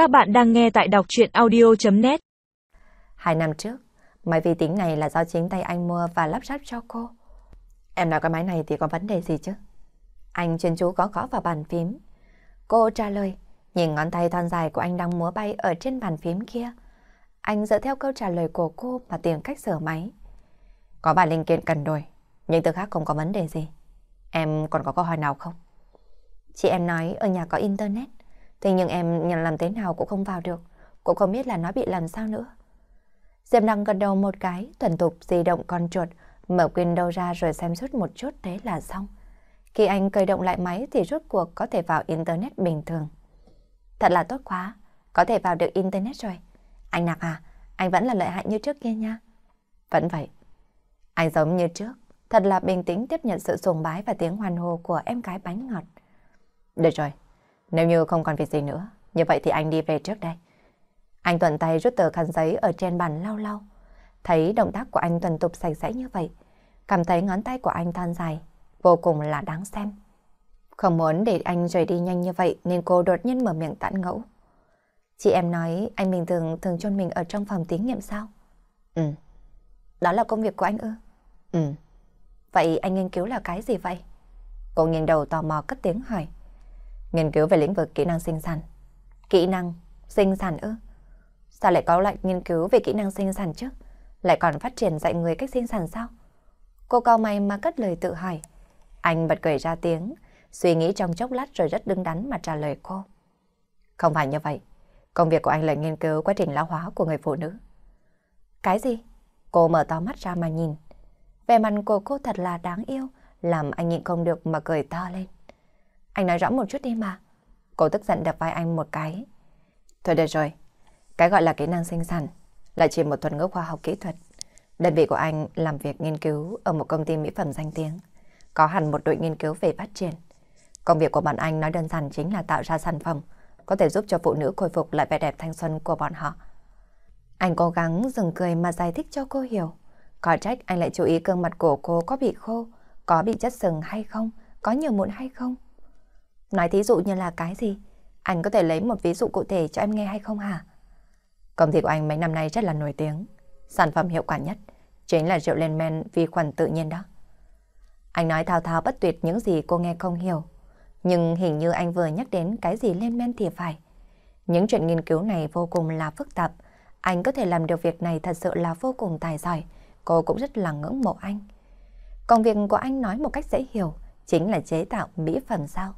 Các bạn đang nghe tại đọc chuyện audio.net Hai năm trước, máy vi tính này là do chính tay anh mua và lắp ráp cho cô. Em nói cái máy này thì có vấn đề gì chứ? Anh chuyên chú gõ gõ vào bàn phím. Cô trả lời, nhìn ngón tay thon dài của anh đang múa bay ở trên bàn phím kia. Anh dựa theo câu trả lời của cô mà tìm cách sửa máy. Có vài linh kiện cần đổi, nhưng từ khác không có vấn đề gì. Em còn có câu hỏi nào không? Chị em nói ở nhà có internet. Thế nhưng em nhận làm thế nào cũng không vào được. Cũng không biết là nó bị làm sao nữa. Diệp Năng gật đầu một cái, thuần tục di động con chuột, mở Windows ra rồi xem suốt một chút thế là xong. Khi anh cởi động lại máy thì rốt cuộc có thể vào Internet bình thường. Thật là tốt quá, có thể vào được Internet rồi. Anh Nạc à, anh vẫn là lợi hại như trước kia nha. Vẫn vậy. Anh giống như trước, thật là bình tĩnh tiếp nhận sự sùng bái và tiếng hoàn hồ của em gái bánh ngọt. Được rồi, nếu như không còn việc gì nữa, như vậy thì anh đi về trước đây. Anh tuần tay rút tờ khăn giấy ở trên bàn lau lau. Thấy động tác của anh tuần tục sạch sẽ như vậy, cảm thấy ngón tay của anh thon dài, vô cùng là đáng xem. Không muốn để anh rời đi nhanh như vậy nên cô đột nhiên mở miệng tản ngẫu. Chị em nói anh bình thường thường chôn mình ở trong phòng thí nghiệm sao? Ừ. Đó là công việc của anh ư? Ừ. Vậy anh nghiên cứu là cái gì vậy? Cô nghiêng đầu tò mò cất tiếng hỏi. Nghiên cứu về lĩnh vực kỹ năng sinh sản. Kỹ năng sinh sản ư? Sao lại có lại nghiên cứu về kỹ năng sinh sản chứ? Lại còn phát triển dạy người cách sinh sản sao? Cô cao mày mà cất lời tự hỏi. Anh bật cười ra tiếng, suy nghĩ trong chốc lát rồi rất đứng đắn mà trả lời cô. Không phải như vậy. Công việc của anh là nghiên cứu quá trình lão hóa của người phụ nữ. Cái gì? Cô mở to mắt ra mà nhìn. Vẻ mặt của cô thật là đáng yêu, làm anh nhịn không được mà cười to lên. Anh nói rõ một chút đi mà. Cô tức giận đập vai anh một cái. Thôi được rồi. Cái gọi là kỹ năng sinh sản là chỉ một thuật ngữ khoa học kỹ thuật. Đơn vị của anh làm việc nghiên cứu ở một công ty mỹ phẩm danh tiếng. Có hẳn một đội nghiên cứu về phát triển. Công việc của bọn anh nói đơn giản chính là tạo ra sản phẩm có thể giúp cho phụ nữ khôi phục lại vẻ đẹp thanh xuân của bọn họ. Anh cố gắng dừng cười mà giải thích cho cô hiểu. Có trách anh lại chú ý gương mặt của cô có bị khô, có bị chất sừng hay không, có nhiều mụn hay không. Nói thí dụ như là cái gì? Anh có thể lấy một ví dụ cụ thể cho em nghe hay không hả? Công ty của anh mấy năm nay rất là nổi tiếng. Sản phẩm hiệu quả nhất chính là rượu lên men vi khuẩn tự nhiên đó. Anh nói thao thao bất tuyệt những gì cô nghe không hiểu. Nhưng hình như anh vừa nhắc đến cái gì lên men thì phải. Những chuyện nghiên cứu này vô cùng là phức tạp. Anh có thể làm được việc này thật sự là vô cùng tài giỏi. Cô cũng rất là ngưỡng mộ anh. Công việc của anh nói một cách dễ hiểu chính là chế tạo mỹ phẩm sao.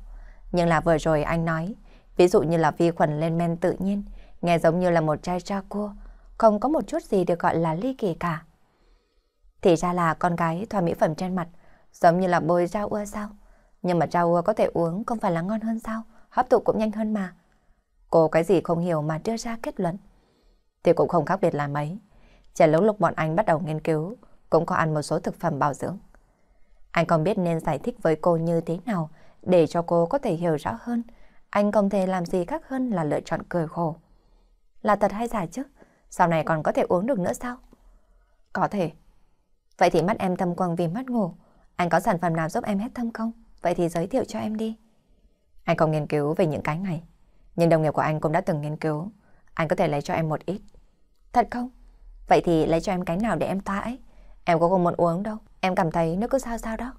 Nhưng là vừa rồi anh nói, ví dụ như là vi khuẩn lên men tự nhiên, nghe giống như là một chai cha cua, không có một chút gì được gọi là ly kỳ cả. Thì ra là con gái thoa mỹ phẩm trên mặt, giống như là bôi rau ua sao. Nhưng mà rau ua có thể uống không phải là ngon hơn sao, hấp thụ cũng nhanh hơn mà. Cô cái gì không hiểu mà đưa ra kết luận. Thì cũng không khác biệt là mấy. Trẻ lúc lúc bọn anh bắt đầu nghiên cứu, cũng có ăn một số thực phẩm bảo dưỡng. Anh còn biết nên giải thích với cô như thế nào để cho cô có thể hiểu rõ hơn. Anh không thể làm gì khác hơn là lựa chọn cười khổ. Là thật hay giả chứ? Sau này còn có thể uống được nữa sao? Có thể. Vậy thì mắt em thâm quầng vì mất ngủ. Anh có sản phẩm nào giúp em hết thâm không? Vậy thì giới thiệu cho em đi. Anh không nghiên cứu về những cái này. Nhưng đồng nghiệp của anh cũng đã từng nghiên cứu. Anh có thể lấy cho em một ít. Thật không? Vậy thì lấy cho em cái nào để em thoa ấy? Em có không muốn uống đâu. Em cảm thấy nó cứ sao sao đó.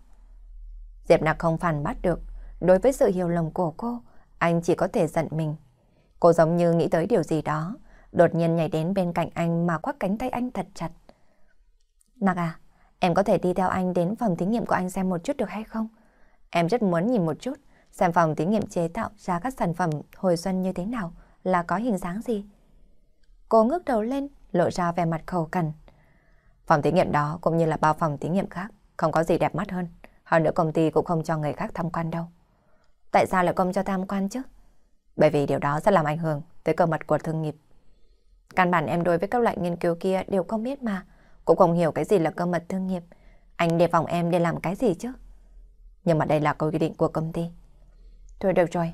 Diệp Nạc không phản bắt được. Đối với sự hiểu lầm của cô, anh chỉ có thể giận mình. Cô giống như nghĩ tới điều gì đó, đột nhiên nhảy đến bên cạnh anh mà khoác cánh tay anh thật chặt. Nạc à, em có thể đi theo anh đến phòng thí nghiệm của anh xem một chút được hay không? Em rất muốn nhìn một chút, xem phòng thí nghiệm chế tạo ra các sản phẩm hồi xuân như thế nào, là có hình dáng gì. Cô ngước đầu lên, lộ ra vẻ mặt khẩu cằn. Phòng thí nghiệm đó cũng như là bao phòng thí nghiệm khác, không có gì đẹp mắt hơn. Hơn nữa công ty cũng không cho người khác tham quan đâu. Tại sao lại không cho tham quan chứ? Bởi vì điều đó sẽ làm ảnh hưởng tới cơ mật của thương nghiệp. Căn bản em đối với các loại nghiên cứu kia đều không biết mà, cũng không hiểu cái gì là cơ mật thương nghiệp. Anh đề phòng em để làm cái gì chứ? Nhưng mà đây là quy định của công ty. Thôi được rồi,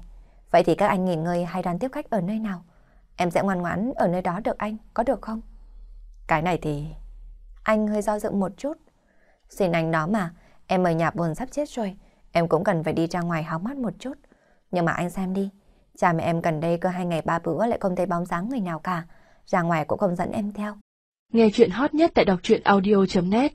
vậy thì các anh nghỉ ngơi hay đón tiếp khách ở nơi nào? Em sẽ ngoan ngoãn ở nơi đó được anh, có được không? Cái này thì... Anh hơi do dự một chút. Xin anh đó mà, em ở nhà buồn sắp chết rồi. Em cũng cần phải đi ra ngoài hóng mắt một chút. Nhưng mà anh xem đi, Cha mẹ em gần đây cơ hai ngày ba bữa lại không thấy bóng dáng người nào cả. Ra ngoài cũng không dẫn em theo. Nghe chuyện hot nhất tại đọc truyện audio.net